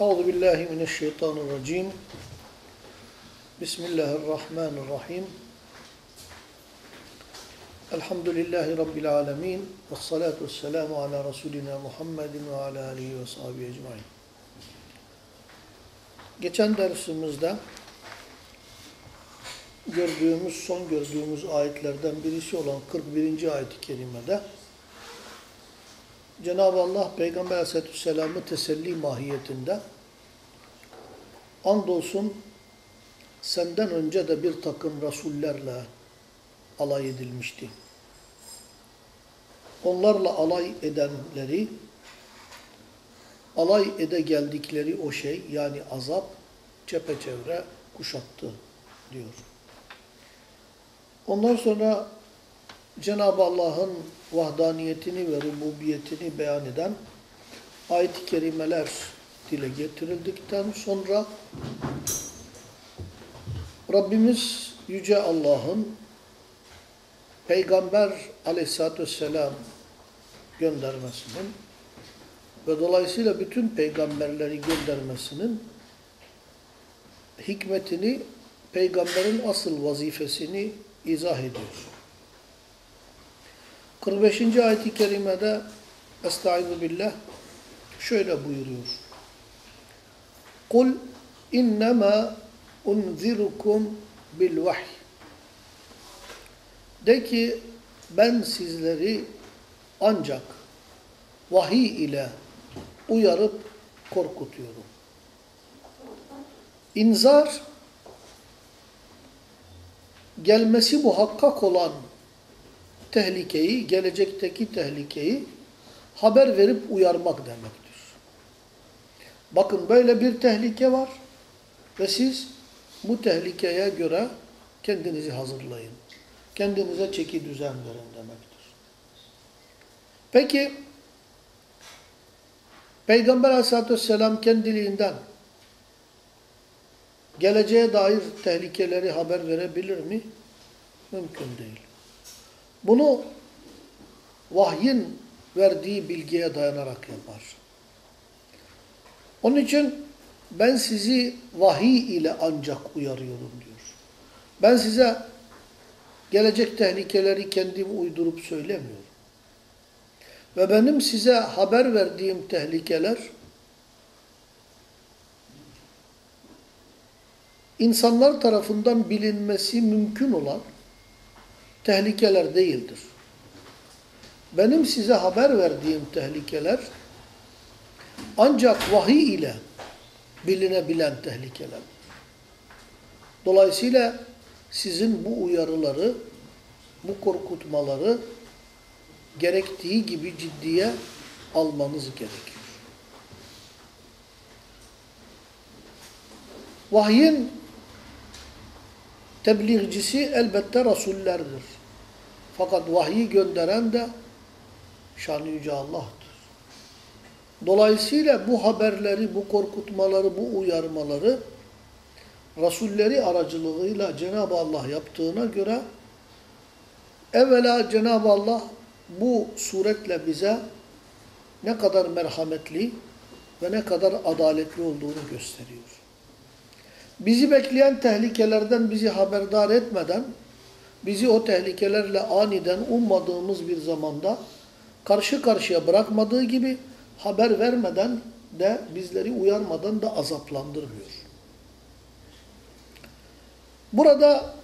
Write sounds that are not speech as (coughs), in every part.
Euzu billahi mineşşeytanirracim. Bismillahirrahmanirrahim. Elhamdülillahi rabbil alamin ve salatu vesselamu ala rasulina Muhammedin ve ala alihi ve sahbihi ecmaîn. Geçen dersimizde gördüğümüz, son gördüğümüz ayetlerden birisi olan 41. ayet-i kerimede Cenab-ı Allah Peygamber Aleyhisselam'ı teselli mahiyetinde andolsun senden önce de bir takım rasullerle alay edilmişti. Onlarla alay edenleri alay ede geldikleri o şey yani azap çepeçevre kuşattı diyor. Ondan sonra Cenab-ı Allah'ın vahdaniyetini ve rububiyetini beyan eden ayet-i kerimeler dile getirildikten sonra Rabbimiz Yüce Allah'ın Peygamber aleyhissalatü vesselam göndermesinin ve dolayısıyla bütün peygamberleri göndermesinin hikmetini, peygamberin asıl vazifesini izah ediyor. 45. ayet-i kerimede Estaizu billah şöyle buyuruyor. Kul innema unzirukum bil vahy. De ki ben sizleri ancak vahiy ile uyarıp korkutuyorum. İnzar gelmesi muhakkak olan tehlikeyi, gelecekteki tehlikeyi haber verip uyarmak demektir. Bakın böyle bir tehlike var ve siz bu tehlikeye göre kendinizi hazırlayın. Kendinize çeki düzen verin demektir. Peki Peygamber aleyhissalatü vesselam kendiliğinden geleceğe dair tehlikeleri haber verebilir mi? Mümkün değil. Bunu vahyin verdiği bilgiye dayanarak yapar. Onun için ben sizi vahiy ile ancak uyarıyorum diyor. Ben size gelecek tehlikeleri kendim uydurup söylemiyorum. Ve benim size haber verdiğim tehlikeler insanlar tarafından bilinmesi mümkün olan tehlikeler değildir. Benim size haber verdiğim tehlikeler ancak vahiy ile bilinebilen tehlikeler. Dolayısıyla sizin bu uyarıları, bu korkutmaları gerektiği gibi ciddiye almanız gerekiyor. Vahyin tebliğcisi elbette rasullerdir. Fakat vahyi gönderen de şan yüce Allah'tır. Dolayısıyla bu haberleri, bu korkutmaları, bu uyarmaları rasulleri aracılığıyla Cenab-ı Allah yaptığına göre evvela Cenab-ı Allah bu suretle bize ne kadar merhametli ve ne kadar adaletli olduğunu gösteriyor. Bizi bekleyen tehlikelerden bizi haberdar etmeden, bizi o tehlikelerle aniden ummadığımız bir zamanda karşı karşıya bırakmadığı gibi haber vermeden de bizleri uyarmadan da azaplandırmıyor. Burada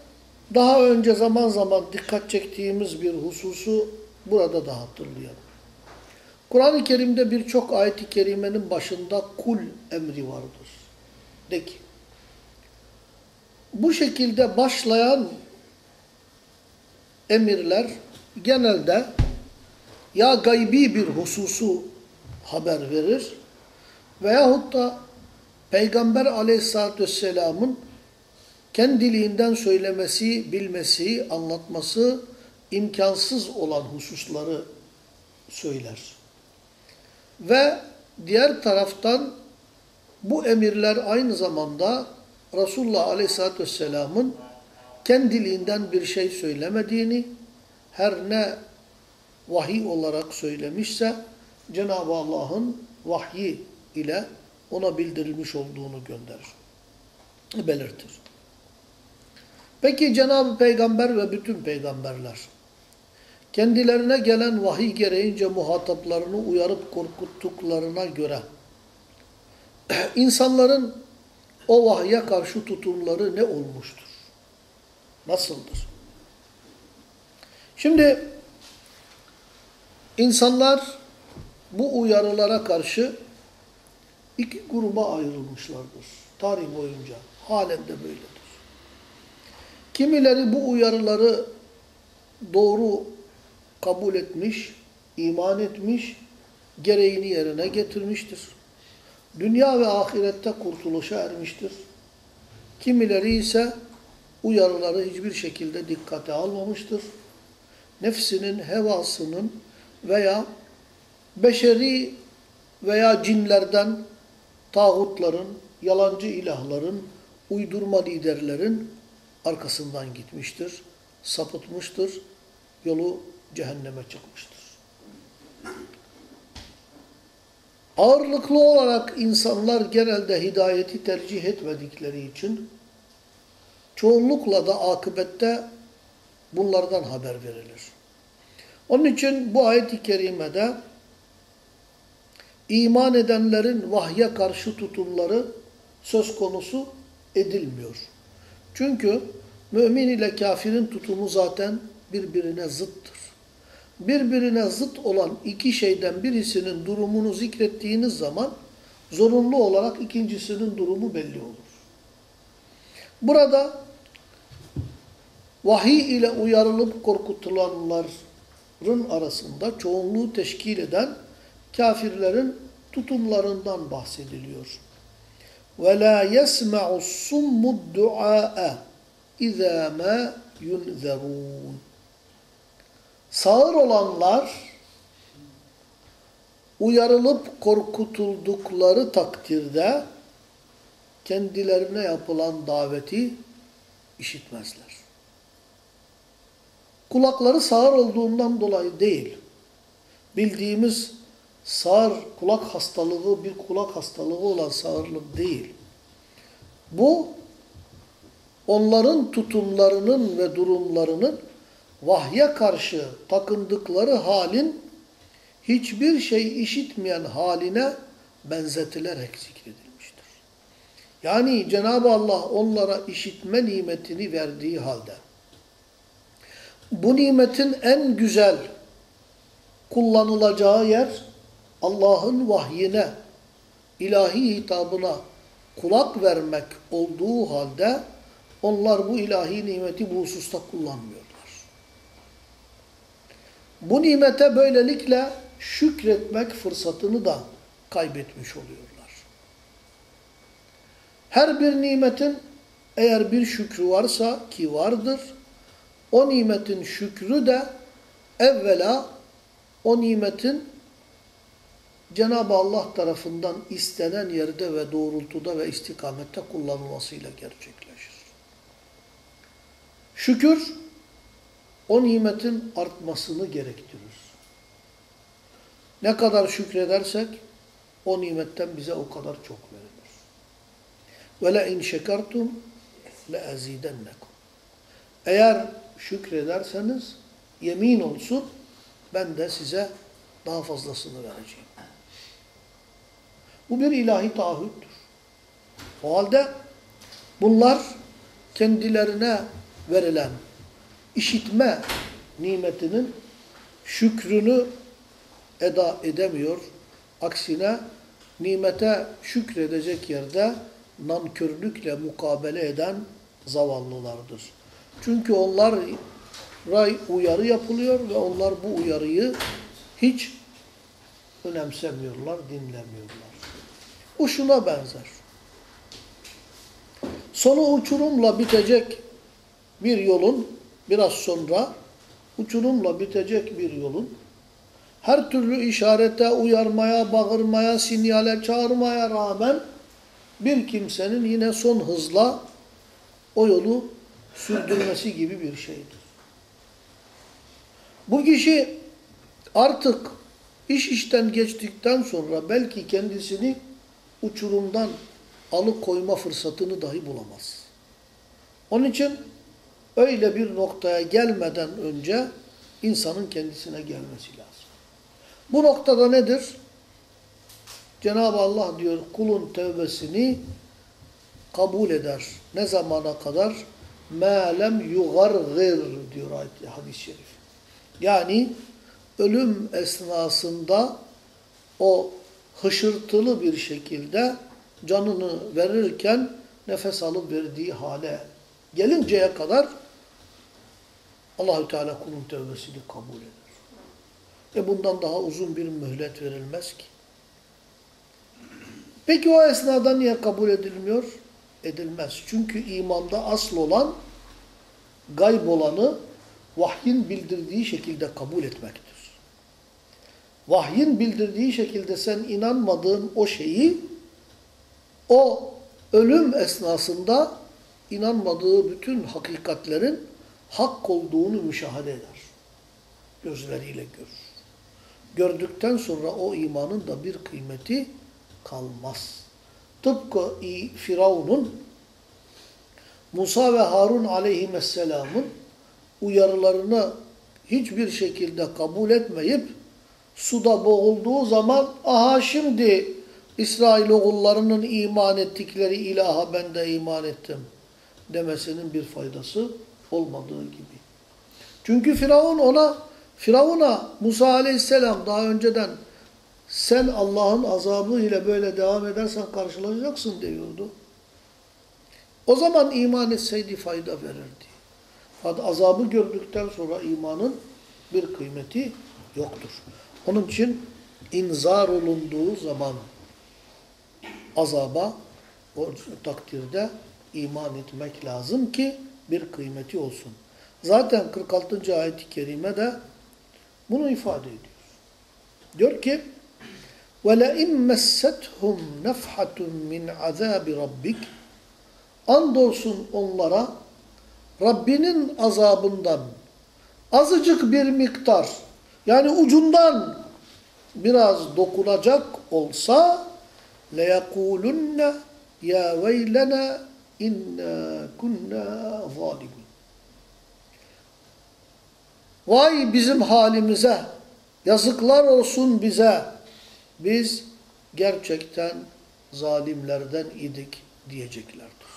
daha önce zaman zaman dikkat çektiğimiz bir hususu burada da hatırlayalım. Kur'an-ı Kerim'de birçok ayet-i kerimenin başında kul emri vardır. De ki, bu şekilde başlayan emirler genelde ya gaybi bir hususu haber verir veyahut da Peygamber aleyhissalatü vesselamın kendiliğinden söylemesi, bilmesi, anlatması imkansız olan hususları söyler. Ve diğer taraftan bu emirler aynı zamanda Resulullah Aleyhisselatü Vesselam'ın kendiliğinden bir şey söylemediğini, her ne vahiy olarak söylemişse Cenab-ı Allah'ın vahyi ile ona bildirilmiş olduğunu gönderir. Belirtir. Peki Cenab-ı Peygamber ve bütün peygamberler kendilerine gelen vahiy gereğince muhataplarını uyarıp korkuttuklarına göre (clears throat) insanların o vahye karşı tutumları ne olmuştur? Nasıldır? Şimdi insanlar bu uyarılara karşı iki gruba ayrılmışlardır. Tarih boyunca. Halen de böyledir. Kimileri bu uyarıları doğru kabul etmiş, iman etmiş, gereğini yerine getirmiştir. Dünya ve ahirette kurtuluşa ermiştir. Kimileri ise uyarıları hiçbir şekilde dikkate almamıştır. Nefsinin, hevasının veya beşeri veya cinlerden, tağutların, yalancı ilahların, uydurma liderlerin arkasından gitmiştir, sapıtmıştır, yolu cehenneme çıkmıştır. Ağırlıklı olarak insanlar genelde hidayeti tercih etmedikleri için çoğunlukla da akıbette bunlardan haber verilir. Onun için bu ayet-i kerimede iman edenlerin vahye karşı tutumları söz konusu edilmiyor. Çünkü mümin ile kafirin tutumu zaten birbirine zıttır. Birbirine zıt olan iki şeyden birisinin durumunu zikrettiğiniz zaman zorunlu olarak ikincisinin durumu belli olur. Burada vahiy ile uyarılıp korkutulanların arasında çoğunluğu teşkil eden kafirlerin tutumlarından bahsediliyor. وَلَا يَسْمَعُ الصُّمُّ الدُّعَاءَ اِذَا مَا يُنْذَرُونَ Sağır olanlar uyarılıp korkutuldukları takdirde kendilerine yapılan daveti işitmezler. Kulakları sağır olduğundan dolayı değil. Bildiğimiz sağır kulak hastalığı bir kulak hastalığı olan sağırlık değil. Bu onların tutumlarının ve durumlarının vahye karşı takındıkları halin hiçbir şey işitmeyen haline benzetilerek zikredilmiştir. Yani Cenab-ı Allah onlara işitme nimetini verdiği halde bu nimetin en güzel kullanılacağı yer Allah'ın vahyine, ilahi hitabına kulak vermek olduğu halde onlar bu ilahi nimeti bu hususta kullanmıyorlar. Bu nimete böylelikle şükretmek fırsatını da kaybetmiş oluyorlar. Her bir nimetin eğer bir şükrü varsa ki vardır, o nimetin şükrü de evvela o nimetin Cenab-ı Allah tarafından istenen yerde ve doğrultuda ve istikamette kullanılmasıyla gerçekleşir. Şükür o nimetin artmasını gerektirir. Ne kadar şükredersek o nimetten bize o kadar çok verilir. Ve la in şekertum le azidennekum. Eğer şükrederseniz yemin olsun ben de size daha fazlasını vereceğim. Bu bir ilahi taahhüttür. O halde bunlar kendilerine verilen işitme nimetinin şükrünü eda edemiyor. Aksine nimete şükredecek yerde nankörlükle mukabele eden zavallılardır. Çünkü onlar uyarı yapılıyor ve onlar bu uyarıyı hiç önemsemiyorlar, dinlemiyorlar. Bu şuna benzer. Sonu uçurumla bitecek bir yolun biraz sonra uçurumla bitecek bir yolun her türlü işarete, uyarmaya, bağırmaya, sinyale çağırmaya rağmen bir kimsenin yine son hızla o yolu sürdürmesi gibi bir şeydir. Bu kişi artık iş işten geçtikten sonra belki kendisini uçurumdan alıkoyma fırsatını dahi bulamaz. Onun için öyle bir noktaya gelmeden önce insanın kendisine gelmesi lazım. Bu noktada nedir? Cenab-ı Allah diyor kulun tevbesini kabul eder. Ne zamana kadar? مَا لَمْ يُغَرْغِرْ diyor ayet hadis-i şerif. Yani ölüm esnasında o hışırtılı bir şekilde canını verirken nefes alıp verdiği hale gelinceye kadar Allahü Teala kulun tövbesini kabul eder. E bundan daha uzun bir mühlet verilmez ki. Peki o esnada niye kabul edilmiyor? Edilmez. Çünkü imanda asıl olan gayb olanı vahyin bildirdiği şekilde kabul etmektir. Vahyin bildirdiği şekilde sen inanmadığın o şeyi o ölüm esnasında inanmadığı bütün hakikatlerin hak olduğunu müşahede eder. Gözleriyle görür. Gördükten sonra o imanın da bir kıymeti kalmaz. Tıpkı Firavun'un Musa ve Harun aleyhisselamın uyarılarını hiçbir şekilde kabul etmeyip suda boğulduğu zaman aha şimdi İsrail oğullarının iman ettikleri ilaha ben de iman ettim demesinin bir faydası olmadığı gibi. Çünkü Firavun ona Firavun'a Musa aleyhisselam daha önceden sen Allah'ın azabı ile böyle devam edersen karşılaşacaksın diyordu. O zaman iman etseydi fayda verirdi. Azabı gördükten sonra imanın bir kıymeti yoktur. Onun için inzar olunduğu zaman azaba o takdirde iman etmek lazım ki bir kıymeti olsun. Zaten 46. ayet-i kerime de bunu ifade ediyor. Diyor ki وَلَاِنْ مَسَّتْهُمْ نَفْحَةٌ مِنْ عَذَابِ رَبِّكَ Andolsun onlara Rabbinin azabından azıcık bir miktar yani ucundan biraz dokunacak olsa لَيَقُولُنَّ يَا وَيْلَنَا اِنَّا كُنَّا ظَالِمِينَ Vay bizim halimize, yazıklar olsun bize, biz gerçekten zalimlerden idik diyeceklerdir.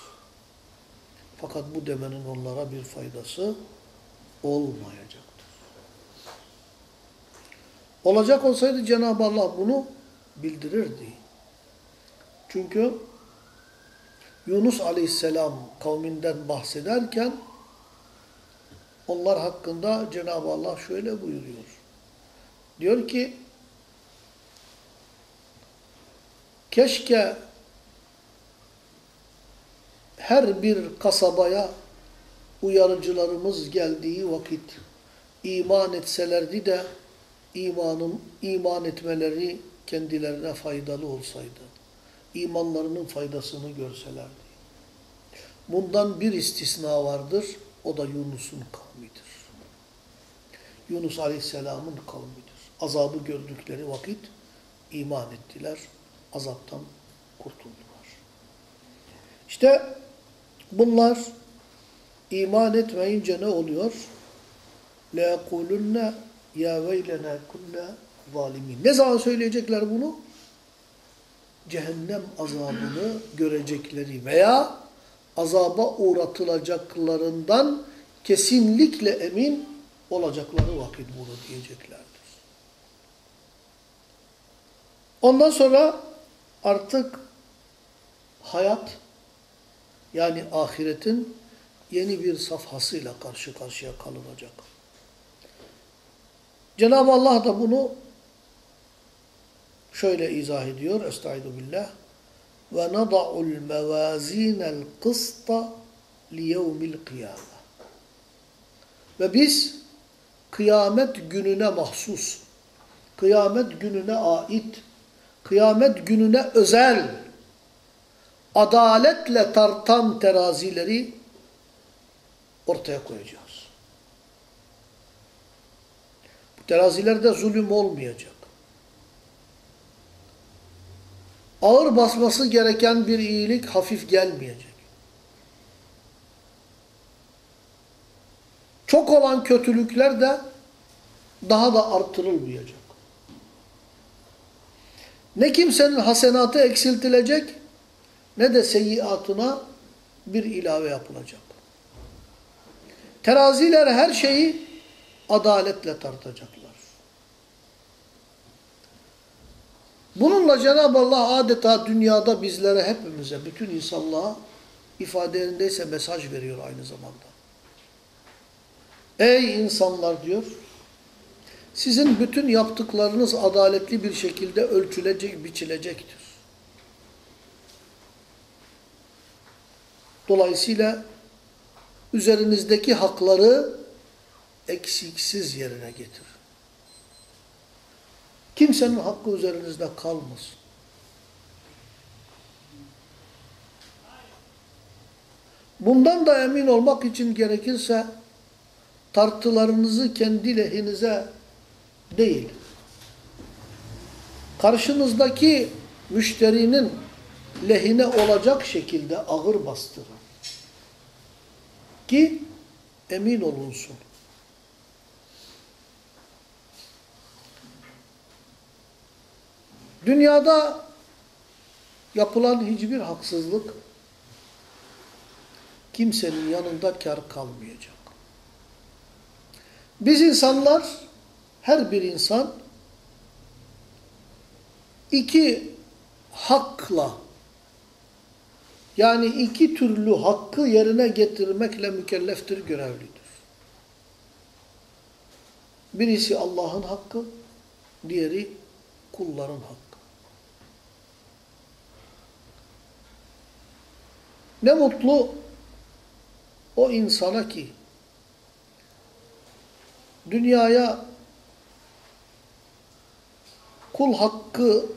Fakat bu demenin onlara bir faydası olmayacaktır. Olacak olsaydı Cenab-ı Allah bunu bildirirdi. Çünkü Yunus aleyhisselam kavminden bahsederken onlar hakkında Cenab-ı Allah şöyle buyuruyor. Diyor ki keşke her bir kasabaya uyarıcılarımız geldiği vakit iman etselerdi de imanın iman etmeleri kendilerine faydalı olsaydı. imanlarının faydasını görselerdi. Bundan bir istisna vardır. O da Yunus'un kavmidir. Yunus Aleyhisselam'ın kavmidir. Azabı gördükleri vakit iman ettiler Azaptan kurtuldular. İşte bunlar iman etmeyince ne oluyor? لَيَقُولُنَّ ya veylena kunna zalimin. Ne zaman söyleyecekler bunu? Cehennem azabını görecekleri veya azaba uğratılacaklarından kesinlikle emin olacakları vakit bunu diyeceklerdir. Ondan sonra artık hayat yani ahiretin yeni bir safhasıyla karşı karşıya kalınacak. Cenab-ı Allah da bunu şöyle izah ediyor. Estaizu billah. Ve nada'ul mevazinel kısta liyevmil kıyame. Ve biz kıyamet gününe mahsus, kıyamet gününe ait, kıyamet gününe özel, adaletle tartan terazileri ortaya koyacağız. Bu terazilerde zulüm olmayacak. ağır basması gereken bir iyilik hafif gelmeyecek. Çok olan kötülükler de daha da artırılmayacak. Ne kimsenin hasenatı eksiltilecek ne de seyyiatına bir ilave yapılacak. Teraziler her şeyi adaletle tartacaklar. Bununla Cenab-ı Allah adeta dünyada bizlere hepimize, bütün insanlığa ifadelerindeyse mesaj veriyor aynı zamanda. Ey insanlar diyor, sizin bütün yaptıklarınız adaletli bir şekilde ölçülecek, biçilecektir. Dolayısıyla üzerinizdeki hakları eksiksiz yerine getir. Kimsenin hakkı üzerinizde kalmasın. Bundan da emin olmak için gerekirse tartılarınızı kendi lehinize değil, karşınızdaki müşterinin lehine olacak şekilde ağır bastırın. Ki emin olunsun. Dünyada yapılan hiçbir haksızlık kimsenin yanında kar kalmayacak. Biz insanlar, her bir insan iki hakla yani iki türlü hakkı yerine getirmekle mükelleftir, görevlidir. Birisi Allah'ın hakkı, diğeri kulların hakkı. Ne mutlu o insana ki dünyaya kul hakkına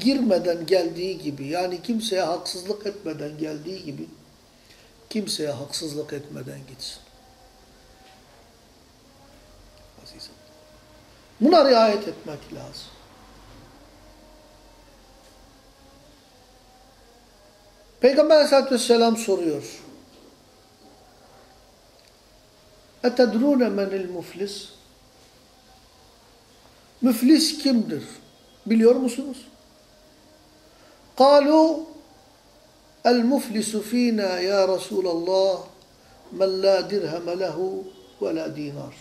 girmeden geldiği gibi yani kimseye haksızlık etmeden geldiği gibi kimseye haksızlık etmeden gitsin. Azizim. Buna riayet etmek lazım. Peygamber aleyhissalatü vesselam soruyor. اَتَدْرُونَ مَنِ الْمُفْلِسِ Müflis kimdir? Biliyor musunuz? قَالُوا الْمُفْلِسُ ف۪ينَا يَا رَسُولَ اللّٰهِ مَنْ لَا دِرْهَمَ لَهُ وَلَا dinar.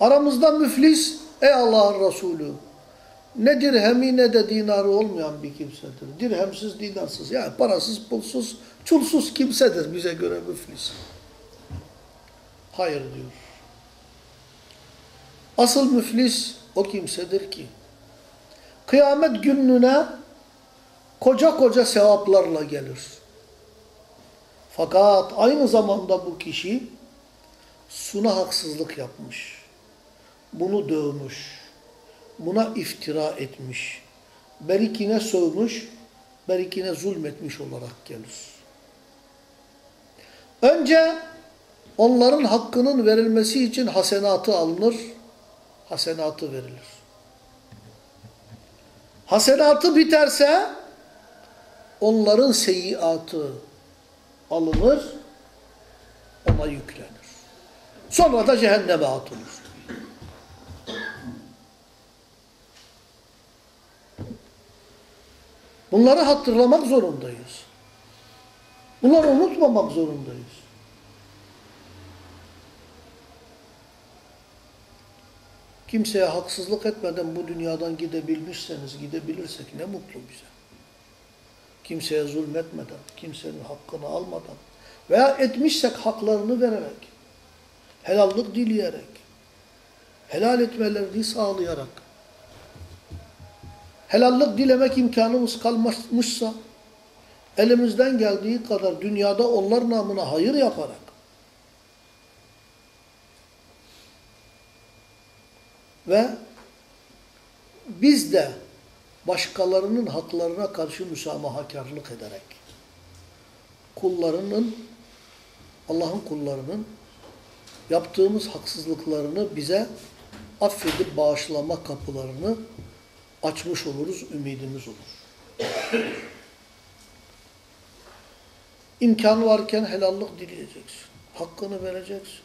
Aramızda müflis, ey Allah'ın Resulü, ne dirhemi ne de dinarı olmayan bir kimsedir. Dirhemsiz, dinarsız, yani parasız, pulsuz, çulsuz kimsedir bize göre müflis. Hayır diyor. Asıl müflis o kimsedir ki, kıyamet gününe koca koca sevaplarla gelir. Fakat aynı zamanda bu kişi suna haksızlık yapmış. Bunu dövmüş. Buna iftira etmiş. Berikine sövmüş, berikine zulmetmiş olarak gelir. Önce onların hakkının verilmesi için hasenatı alınır, hasenatı verilir. Hasenatı biterse onların seyyiatı alınır, ona yüklenir. Sonra da cehenneme atılır. Bunları hatırlamak zorundayız. Bunları unutmamak zorundayız. Kimseye haksızlık etmeden bu dünyadan gidebilmişseniz, gidebilirsek ne mutlu bize. Kimseye zulmetmeden, kimsenin hakkını almadan veya etmişsek haklarını vererek, helallık dileyerek, helal etmelerini sağlayarak, helallik dilemek imkanımız kalmışsa, elimizden geldiği kadar dünyada onlar namına hayır yaparak, ve biz de başkalarının haklarına karşı müsamahakarlık ederek, kullarının, Allah'ın kullarının yaptığımız haksızlıklarını bize affedip bağışlama kapılarını açmış oluruz, ümidimiz olur. İmkan varken helallik dileyeceksin. Hakkını vereceksin.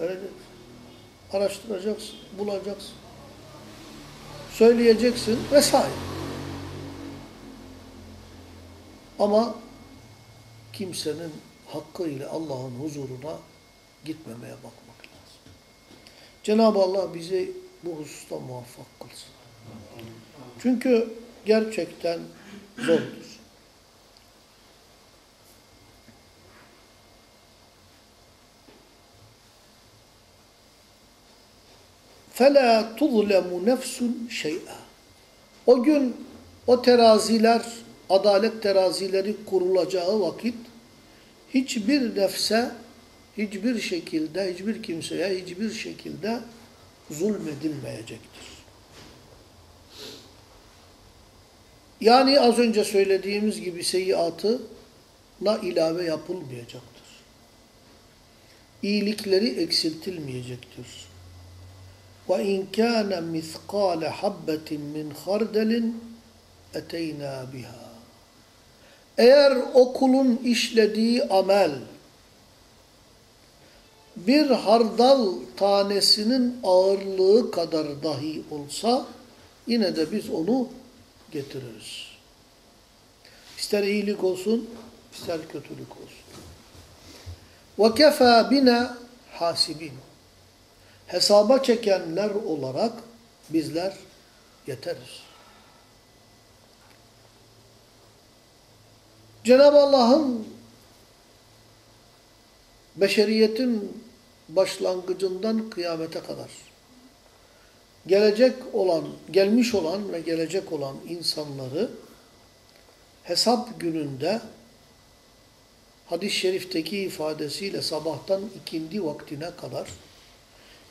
Vereceksin. Araştıracaksın, bulacaksın. Söyleyeceksin vesaire. Ama kimsenin hakkıyla Allah'ın huzuruna gitmemeye bakmak lazım. Cenab-ı Allah bizi bu hususta muvaffak kılsın. Çünkü gerçekten zordur. فَلَا تُظْلَمُ نَفْسٌ شَيْئًا O gün o teraziler, adalet terazileri kurulacağı vakit hiçbir nefse, hiçbir şekilde, hiçbir kimseye, hiçbir şekilde zulmedilmeyecektir. Yani az önce söylediğimiz gibi seyyiatına ilave yapılmayacaktır. İyilikleri eksiltilmeyecektir. وَاِنْ كَانَ مِثْقَالَ حَبَّةٍ مِّنْ خَرْدَلٍ اَتَيْنَا بِهَا Eğer o kulun işlediği amel bir hardal tanesinin ağırlığı kadar dahi olsa yine de biz onu getiririz. İster iyilik olsun, ister kötülük olsun. وَكَفَى بِنَا hasibin. Hesaba çekenler olarak bizler yeteriz. Cenab-ı Allah'ın beşeriyetin başlangıcından kıyamete kadar gelecek olan, gelmiş olan ve gelecek olan insanları hesap gününde hadis-i şerifteki ifadesiyle sabahtan ikindi vaktine kadar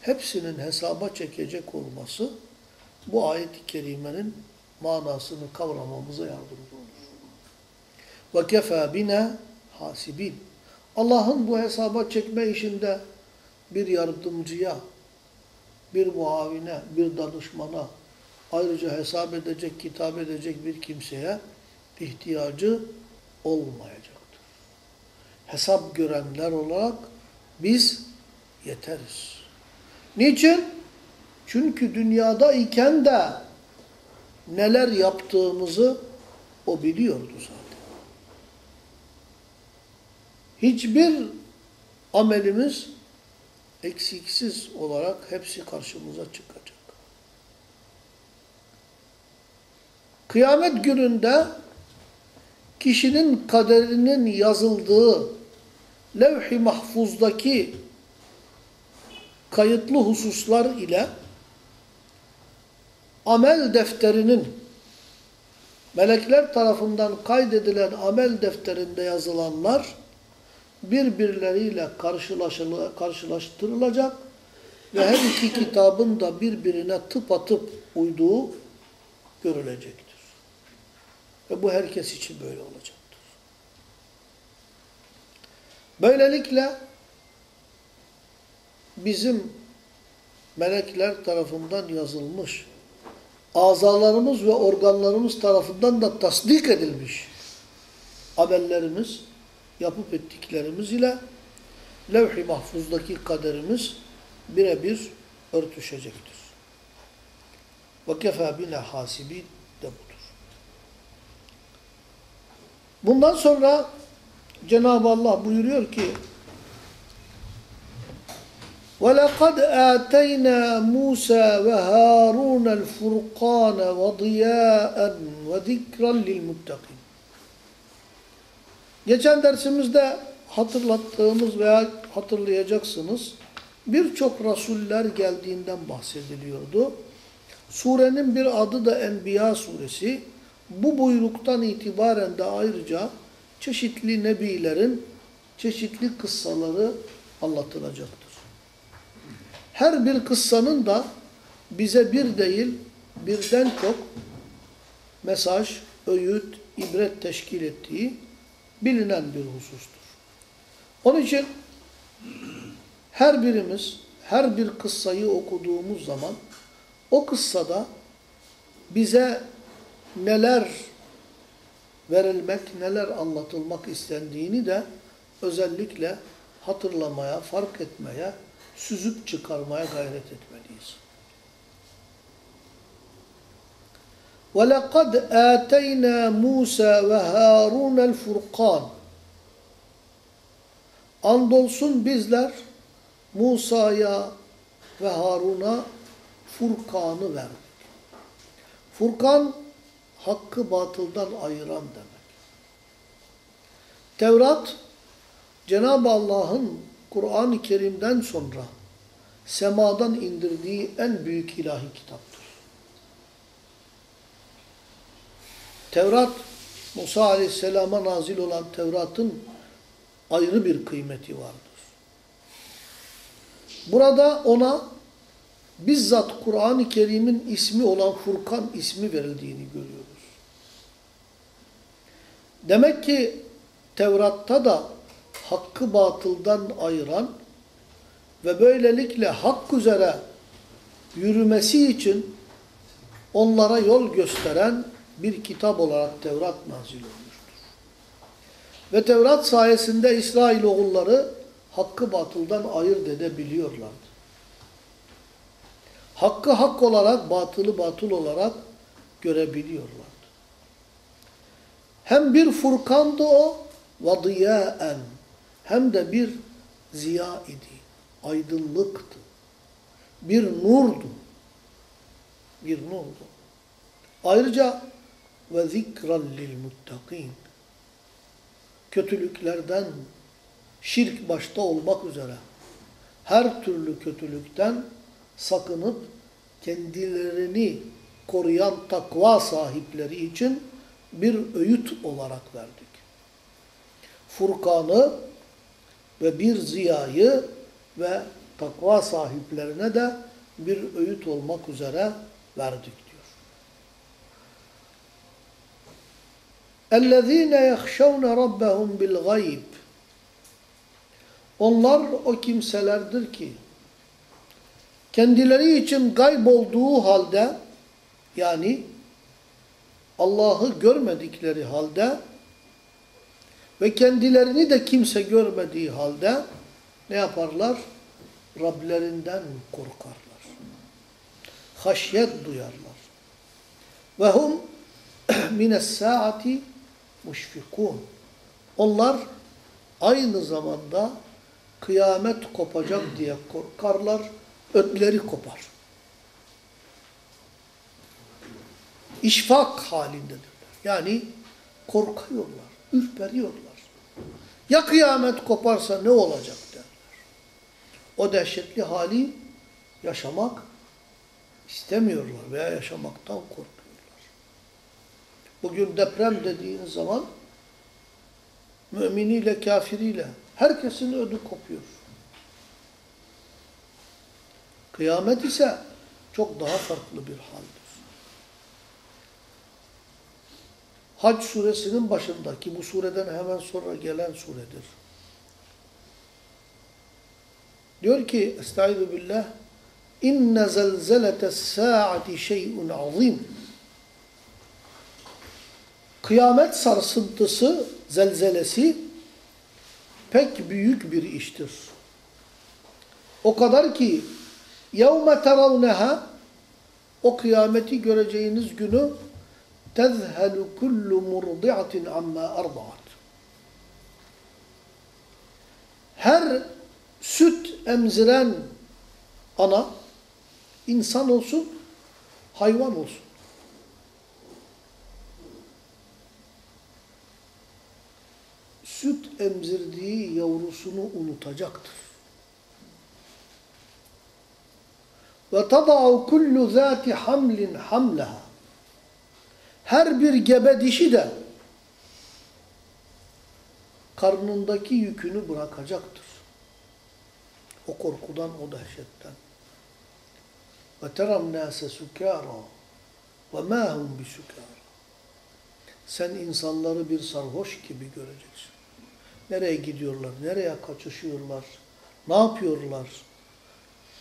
hepsinin hesaba çekecek olması bu ayet-i kerimenin manasını kavramamıza yardımcı olur. Ve kefâ bina hasibin. Allah'ın bu hesaba çekme işinde bir yardımcıya, bir muavine, bir danışmana, ayrıca hesap edecek, kitap edecek bir kimseye ihtiyacı olmayacaktır. Hesap görenler olarak biz yeteriz. Niçin? Çünkü dünyada iken de neler yaptığımızı o biliyordu zaten. Hiçbir amelimiz eksiksiz olarak hepsi karşımıza çıkacak. Kıyamet gününde kişinin kaderinin yazıldığı levh-i mahfuzdaki kayıtlı hususlar ile amel defterinin melekler tarafından kaydedilen amel defterinde yazılanlar birbirleriyle karşılaştırılacak ve her iki kitabın da birbirine tıpatıp uyduğu görülecektir. Ve bu herkes için böyle olacaktır. Böylelikle bizim melekler tarafından yazılmış. Azalarımız ve organlarımız tarafından da tasdik edilmiş. Amellerimiz, yapıp ettiklerimiz ile levh-i mahfuzdaki kaderimiz birebir örtüşecektir. Ve kefâ bine hasibi de budur. Bundan sonra Cenab-ı Allah buyuruyor ki وَلَقَدْ آتَيْنَا مُوسَى وَهَارُونَ الْفُرْقَانَ وَضِيَاءً وَذِكْرًا لِلْمُتَّقِينَ Geçen dersimizde hatırlattığımız veya hatırlayacaksınız birçok rasuller geldiğinden bahsediliyordu. Surenin bir adı da Enbiya suresi. Bu buyruktan itibaren de ayrıca çeşitli nebilerin çeşitli kıssaları anlatılacaktır. Her bir kıssanın da bize bir değil birden çok mesaj, öğüt, ibret teşkil ettiği bilinen bir husustur. Onun için her birimiz her bir kıssayı okuduğumuz zaman o kıssada bize neler verilmek, neler anlatılmak istendiğini de özellikle hatırlamaya, fark etmeye, süzüp çıkarmaya gayret etmeliyiz. وَلَقَدْ آتَيْنَا مُوسَى وَهَارُونَ الْفُرْقَانِ Andolsun bizler Musa'ya ve Harun'a Furkan'ı verdik. Furkan, hakkı batıldan ayıran demek. Tevrat, Cenab-ı Allah'ın Kur'an-ı Kerim'den sonra semadan indirdiği en büyük ilahi kitaptır. Tevrat, Musa Aleyhisselam'a nazil olan Tevrat'ın ayrı bir kıymeti vardır. Burada ona bizzat Kur'an-ı Kerim'in ismi olan Furkan ismi verildiğini görüyoruz. Demek ki Tevrat'ta da hakkı batıldan ayıran ve böylelikle hak üzere yürümesi için onlara yol gösteren bir kitap olarak Tevrat nazil olmuştur. Ve Tevrat sayesinde İsrailoğulları hakkı batıldan ayırt edebiliyorlardı. Hakkı hak olarak, batılı batıl olarak görebiliyorlardı. Hem bir furkandı o, vadiyaen, hem de bir ziya idi, aydınlıktı, bir nurdu, bir nurdu. Ayrıca ve zikran lil muttakin, kötülüklerden, şirk başta olmak üzere her türlü kötülükten sakınıp kendilerini koruyan takva sahipleri için bir öğüt olarak verdik. Furkan'ı ve bir ziyayı ve takva sahiplerine de bir öğüt olmak üzere verdik diyor. اَلَّذ۪ينَ يَخْشَوْنَ رَبَّهُمْ بِالْغَيْبِ Onlar o kimselerdir ki kendileri için gayb olduğu halde yani Allah'ı görmedikleri halde ve kendilerini de kimse görmediği halde ne yaparlar? Rablerinden korkarlar. Haşyet duyarlar. Ve hum (clears throat) mines saati muşfikun. Onlar aynı zamanda kıyamet kopacak diye korkarlar, ötleri kopar. İşfak halindedirler. Yani korkuyorlar, ürperiyorlar. Ya kıyamet koparsa ne olacak derler. O dehşetli hali yaşamak istemiyorlar veya yaşamaktan korkuyorlar. Bugün deprem dediğiniz zaman müminiyle kafiriyle herkesin ödü kopuyor. Kıyamet ise çok daha farklı bir haldir. Hac suresinin başındaki bu sureden hemen sonra gelen suredir. Diyor ki Estaizu billah İnne zelzeletes saati şey'un azim Kıyamet sarsıntısı, zelzelesi pek büyük bir iştir. O kadar ki يَوْمَ تَرَوْنَهَا O kıyameti göreceğiniz günü تَذْهَلُ كُلُّ مُرْضِعَةٍ عَمَّا أَرْضَعَتْ Her süt emziren ana, insan olsun, hayvan olsun. Süt emzirdiği yavrusunu unutacaktır. Ve tada'u kullu zati hamlin hamlaha. her bir gebe dişi de karnındaki yükünü bırakacaktır. O korkudan, o dehşetten. Nâse sukâra ve mâ hum bisukâra. Sen insanları bir sarhoş gibi göreceksin. Nereye gidiyorlar, nereye kaçışıyorlar, ne yapıyorlar?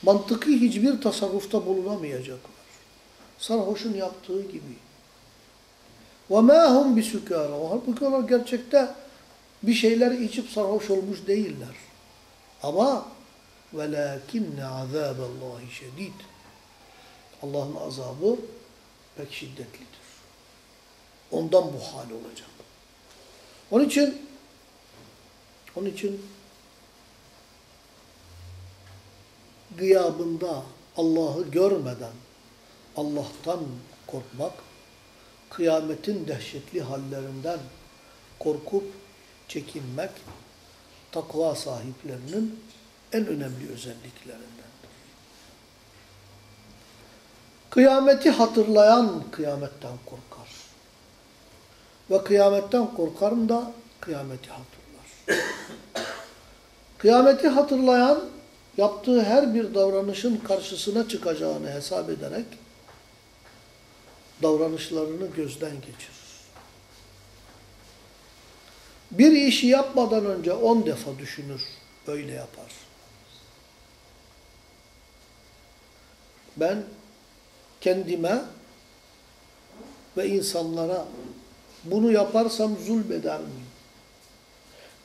Mantıki hiçbir tasarrufta bulunamayacaklar. sarhoşun yaptığı gibi. وَمَا هُمْ بِسُكَارًا Halbuki onlar gerçekte bir şeyler içip sarhoş olmuş değiller. Ama وَلَاكِنَّ عَذَابَ اللّٰهِ شَد۪يدٍ Allah'ın azabı pek şiddetlidir. Ondan bu hal olacak. Onun için onun için gıyabında Allah'ı görmeden Allah'tan korkmak, kıyametin dehşetli hallerinden korkup çekinmek, takva sahiplerinin en önemli özelliklerindendir. Kıyameti hatırlayan kıyametten korkar. Ve kıyametten korkarım da kıyameti hatırlar. kıyameti hatırlayan yaptığı her bir davranışın karşısına çıkacağını hesap ederek davranışlarını gözden geçirir. Bir işi yapmadan önce on defa düşünür, öyle yapar. Ben kendime ve insanlara bunu yaparsam zulmeder miyim?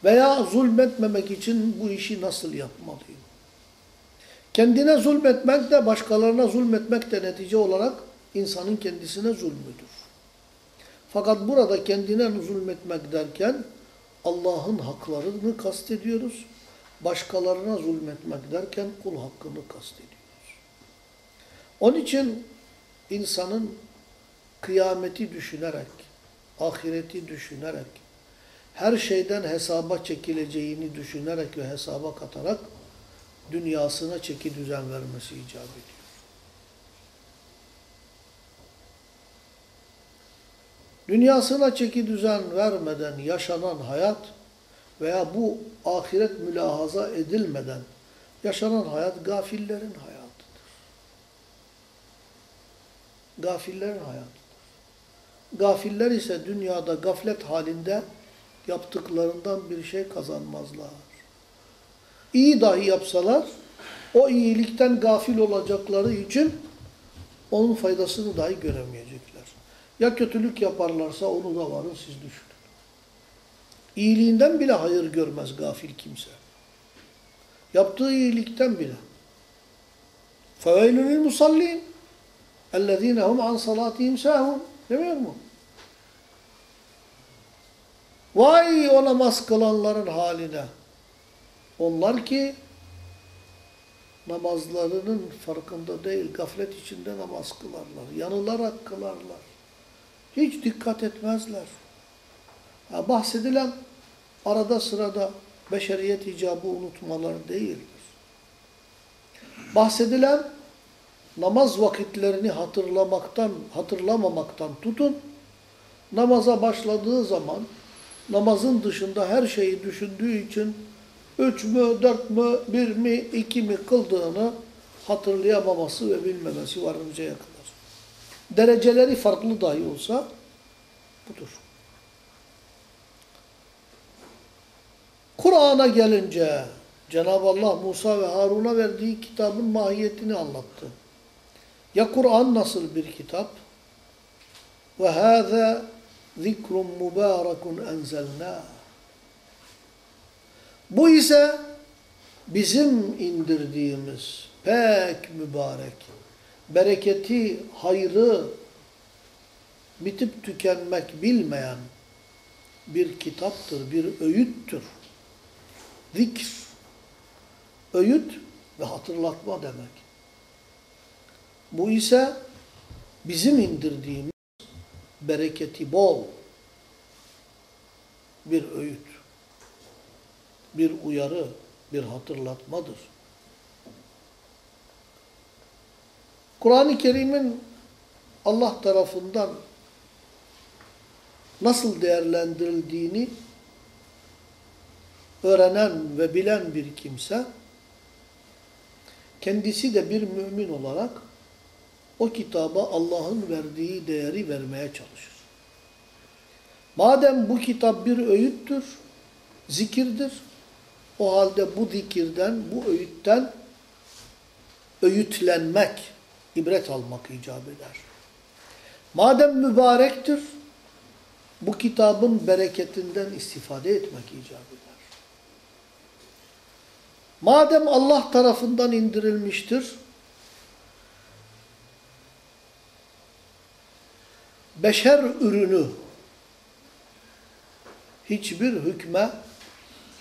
Veya zulmetmemek için bu işi nasıl yapmalıyım? Kendine zulmetmek de başkalarına zulmetmek de netice olarak insanın kendisine zulmüdür. Fakat burada kendine zulmetmek derken Allah'ın haklarını kastediyoruz. Başkalarına zulmetmek derken kul hakkını kastediyoruz. Onun için insanın kıyameti düşünerek, ahireti düşünerek, her şeyden hesaba çekileceğini düşünerek ve hesaba katarak dünyasına çeki düzen vermesi icap ediyor. Dünyasına çeki düzen vermeden yaşanan hayat veya bu ahiret mülahaza edilmeden yaşanan hayat gafillerin hayatıdır. Gafillerin hayatıdır. Gafiller ise dünyada gaflet halinde yaptıklarından bir şey kazanmazlar. İyi dahi yapsalar o iyilikten gafil olacakları için onun faydasını dahi göremeyecekler. Ya kötülük yaparlarsa onu da varın siz düşünün. İyiliğinden bile hayır görmez gafil kimse. Yaptığı iyilikten bile. فَوَيْلُ لِلْمُصَلِّينَ اَلَّذ۪ينَ هُمْ عَنْ صَلَاتِهِمْ سَاهُونَ Demiyor mu? Vay o namaz kılanların haline. Onlar ki namazlarının farkında değil, gaflet içinde namaz kılarlar. Yanılarak kılarlar. Hiç dikkat etmezler. Ha, bahsedilen arada sırada beşeriyet icabı unutmaları değildir. Bahsedilen namaz vakitlerini hatırlamaktan, hatırlamamaktan tutun, namaza başladığı zaman namazın dışında her şeyi düşündüğü için üç mü, dört mü, bir mi, iki mi kıldığını hatırlayamaması ve bilmemesi varıncaya kadar. Dereceleri farklı dahi olsa budur. Kur'an'a gelince Cenab-ı Allah Musa ve Harun'a verdiği kitabın mahiyetini anlattı. Ya Kur'an nasıl bir kitap? Ve hâzâ zikrun mübârekun enzelnâh. Bu ise bizim indirdiğimiz pek mübarek, bereketi, hayrı bitip tükenmek bilmeyen bir kitaptır, bir öğüttür. Zikr, öğüt ve hatırlatma demek. Bu ise bizim indirdiğimiz bereketi bol bir öğüt, bir uyarı, bir hatırlatmadır. Kur'an-ı Kerim'in Allah tarafından nasıl değerlendirildiğini öğrenen ve bilen bir kimse kendisi de bir mümin olarak o kitaba Allah'ın verdiği değeri vermeye çalışır. Madem bu kitap bir öğüttür, zikirdir, o halde bu zikirden, bu öğütten öğütlenmek, ibret almak icap eder. Madem mübarektir, bu kitabın bereketinden istifade etmek icap eder. Madem Allah tarafından indirilmiştir, beşer ürünü hiçbir hükme,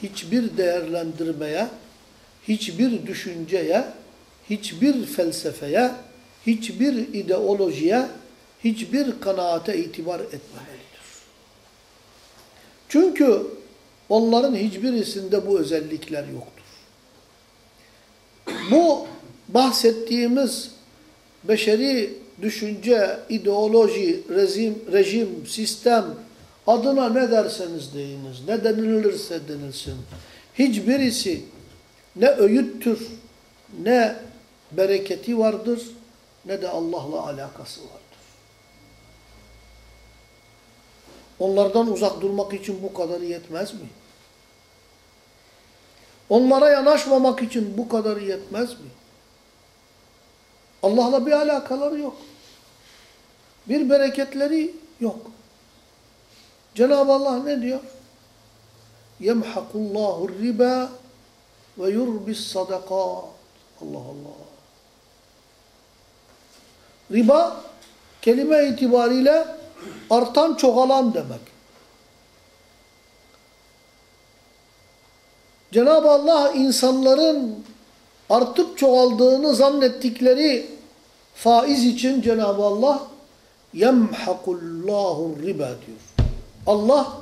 hiçbir değerlendirmeye, hiçbir düşünceye, hiçbir felsefeye, hiçbir ideolojiye, hiçbir kanaate itibar etmemelidir. Çünkü onların hiçbirisinde bu özellikler yoktur. Bu bahsettiğimiz beşeri düşünce, ideoloji, rejim, rejim, sistem adına ne derseniz deyiniz, ne denilirse denilsin. Hiçbirisi ne öğüttür, ne bereketi vardır, ne de Allah'la alakası vardır. Onlardan uzak durmak için bu kadarı yetmez mi? Onlara yanaşmamak için bu kadarı yetmez mi? Allah'la bir alakaları yok. Bir bereketleri yok. Cenab-ı Allah ne diyor? يَمْحَقُ اللّٰهُ الرِّبَا وَيُرْبِ الصَّدَقَاتِ Allah Allah. Riba kelime itibariyle artan çoğalan demek. Cenab-ı Allah insanların artıp çoğaldığını zannettikleri faiz için Cenab-ı Allah yemhakullahu riba diyor. Allah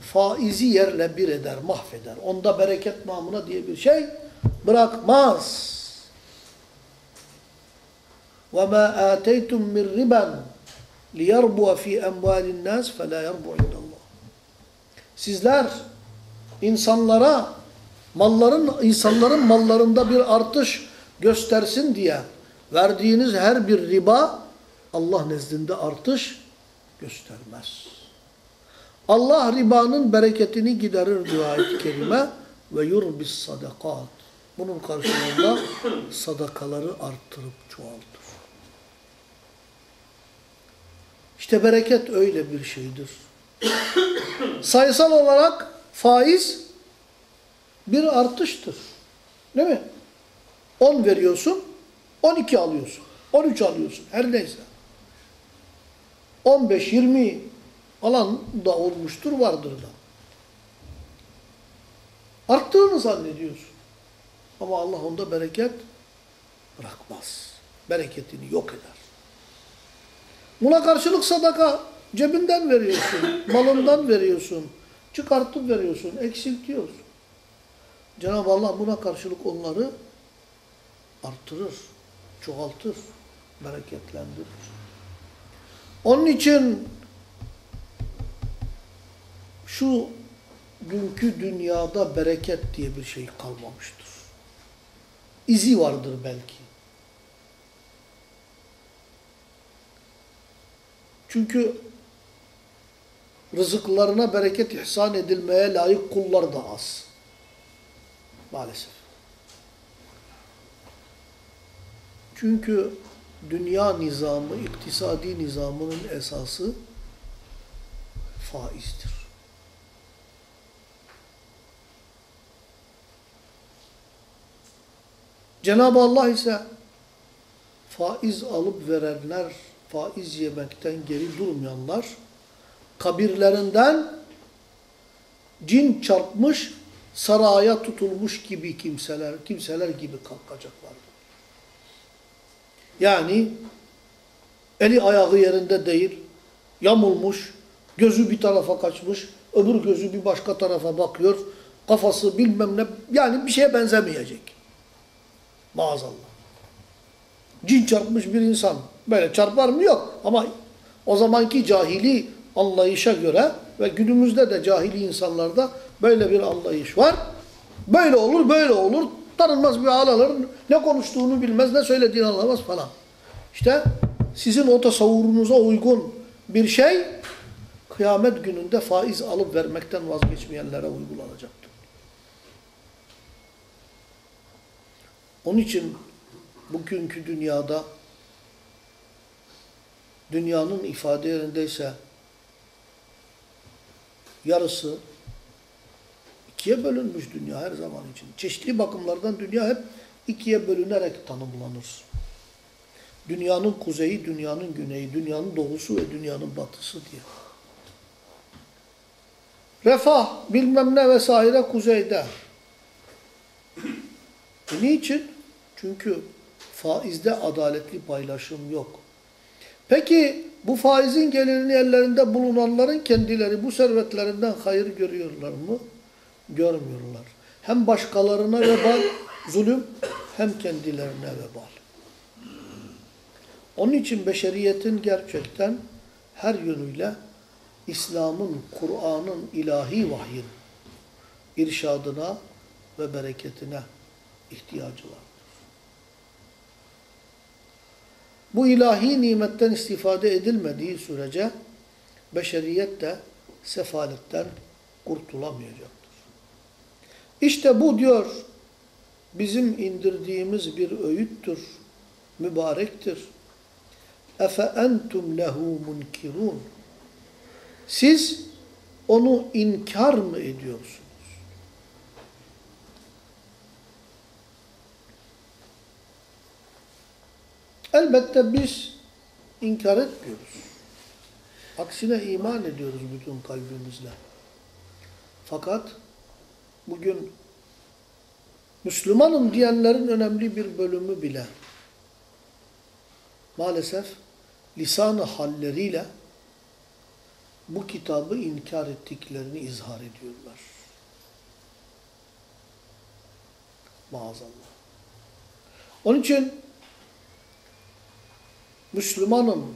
faizi yerle bir eder, mahveder. Onda bereket namına diye bir şey bırakmaz. وَمَا آتَيْتُم مِّن رِبًا لِيَرْبُوَ ف۪ي اَمْوَالِ النَّاسِ فَلَا يَرْبُعِ عِنْدَ اللّٰهِ Sizler insanlara malların insanların mallarında bir artış göstersin diye verdiğiniz her bir riba Allah nezdinde artış göstermez. Allah ribanın bereketini giderir diyor ayet-i kerime ve yurbis sadakat. Bunun karşılığında sadakaları arttırıp çoğaltır. İşte bereket öyle bir şeydir. Sayısal olarak faiz bir artıştır. Değil mi? 10 veriyorsun, 12 alıyorsun, 13 alıyorsun, her neyse. 15, 20 alan da olmuştur, vardır da. Arttığını zannediyorsun. Ama Allah onda bereket bırakmaz. Bereketini yok eder. Buna karşılık sadaka cebinden veriyorsun, (laughs) malından veriyorsun, çıkartıp veriyorsun, eksiltiyorsun. Cenab-ı Allah buna karşılık onları artırır, çoğaltır, bereketlendirir. Onun için şu günkü dünyada bereket diye bir şey kalmamıştır. İzi vardır belki. Çünkü rızıklarına bereket ihsan edilmeye layık kullar da az. Maalesef. Çünkü dünya nizamı, iktisadi nizamının esası faizdir. Cenab-ı Allah ise faiz alıp verenler, faiz yemekten geri durmayanlar, kabirlerinden cin çarpmış, saraya tutulmuş gibi kimseler, kimseler gibi kalkacaklardır. Yani eli ayağı yerinde değil, yamulmuş, gözü bir tarafa kaçmış, öbür gözü bir başka tarafa bakıyor, kafası bilmem ne, yani bir şeye benzemeyecek. Maazallah. Cin çarpmış bir insan. Böyle çarpar mı? Yok. Ama o zamanki cahili anlayışa göre ve günümüzde de cahili insanlarda böyle bir anlayış var. Böyle olur, böyle olur. Tanınmaz bir hal. Ne konuştuğunu bilmez, ne söylediğini anlamaz falan. İşte sizin o tasavvurunuza uygun bir şey kıyamet gününde faiz alıp vermekten vazgeçmeyenlere uygulanacaktır. Onun için bugünkü dünyada dünyanın ifade yerindeyse yarısı ikiye bölünmüş dünya her zaman için. Çeşitli bakımlardan dünya hep ikiye bölünerek tanımlanır. Dünyanın kuzeyi, dünyanın güneyi, dünyanın doğusu ve dünyanın batısı diye. Refah bilmem ne vesaire kuzeyde. E niçin? Çünkü faizde adaletli paylaşım yok. Peki bu faizin gelirini ellerinde bulunanların kendileri bu servetlerinden hayır görüyorlar mı? Görmüyorlar. Hem başkalarına vebal, (coughs) zulüm hem kendilerine vebal. Onun için beşeriyetin gerçekten her yönüyle İslam'ın, Kur'an'ın, ilahi vahyin irşadına ve bereketine ihtiyacı var. Bu ilahi nimetten istifade edilmediği sürece beşeriyet de sefaletten kurtulamayacaktır. İşte bu diyor bizim indirdiğimiz bir öğüttür, mübarektir. Efe entum lehu munkirun. Siz onu inkar mı ediyorsunuz? Elbette biz inkar etmiyoruz. Aksine iman ediyoruz bütün kalbimizle. Fakat bugün Müslümanım diyenlerin önemli bir bölümü bile maalesef lisan-ı halleriyle bu kitabı inkar ettiklerini izhar ediyorlar. Maazallah. Onun için Müslümanım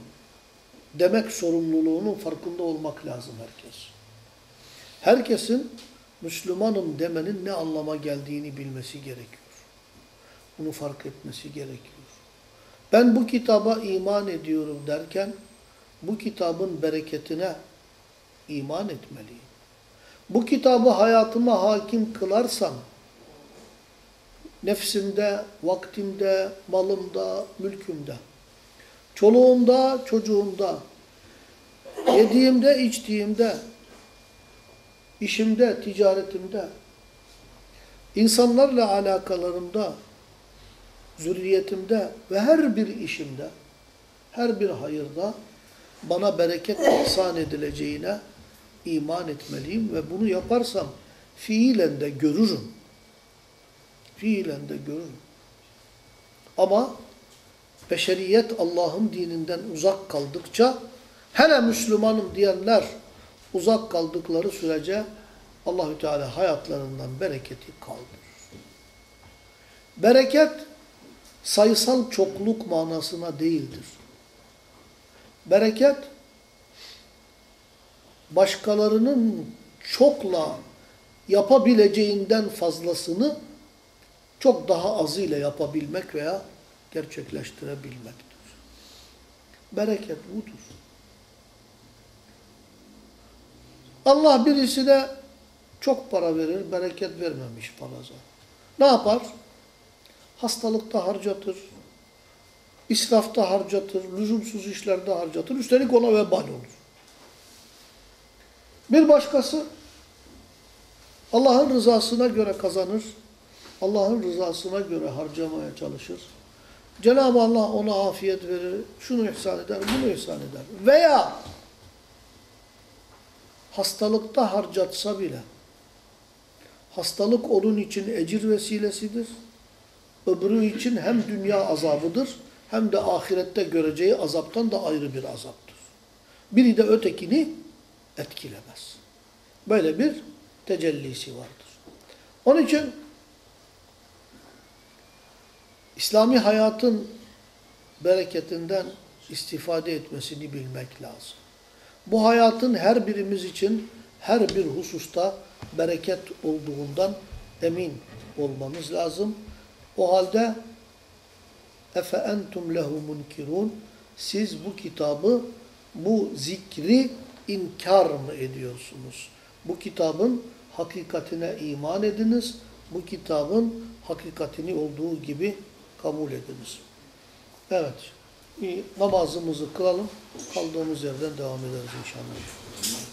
demek sorumluluğunun farkında olmak lazım herkes. Herkesin Müslümanım demenin ne anlama geldiğini bilmesi gerekiyor. Bunu fark etmesi gerekiyor. Ben bu kitaba iman ediyorum derken bu kitabın bereketine iman etmeliyim. Bu kitabı hayatıma hakim kılarsam nefsimde, vaktimde, malımda, mülkümde çoluğumda, çocuğumda, yediğimde, içtiğimde, işimde, ticaretimde, insanlarla alakalarımda, zürriyetimde ve her bir işimde, her bir hayırda bana bereket ihsan edileceğine iman etmeliyim ve bunu yaparsam fiilen de görürüm. Fiilen de görürüm. Ama beşeriyet Allah'ın dininden uzak kaldıkça hele Müslümanım diyenler uzak kaldıkları sürece Allahü Teala hayatlarından bereketi kaldırır. Bereket sayısal çokluk manasına değildir. Bereket başkalarının çokla yapabileceğinden fazlasını çok daha azıyla yapabilmek veya gerçekleştirebilmektir. Bereket budur. Allah birisine çok para verir, bereket vermemiş faraza. Ne yapar? Hastalıkta harcatır, israfta harcatır, lüzumsuz işlerde harcatır. Üstelik ona vebal olur. Bir başkası Allah'ın rızasına göre kazanır, Allah'ın rızasına göre harcamaya çalışır. Cenab-ı Allah ona afiyet verir, şunu ihsan eder, bunu ihsan eder. Veya hastalıkta harcatsa bile, hastalık onun için ecir vesilesidir. Öbürü için hem dünya azabıdır, hem de ahirette göreceği azaptan da ayrı bir azaptır. Biri de ötekini etkilemez. Böyle bir tecellisi vardır. Onun için İslami hayatın bereketinden istifade etmesini bilmek lazım. Bu hayatın her birimiz için her bir hususta bereket olduğundan emin olmamız lazım. O halde efe entum lehu munkirun siz bu kitabı, bu zikri inkar mı ediyorsunuz? Bu kitabın hakikatine iman ediniz. Bu kitabın hakikatini olduğu gibi kabul ediniz. Evet. Namazımızı kılalım. Kaldığımız yerden devam ederiz inşallah.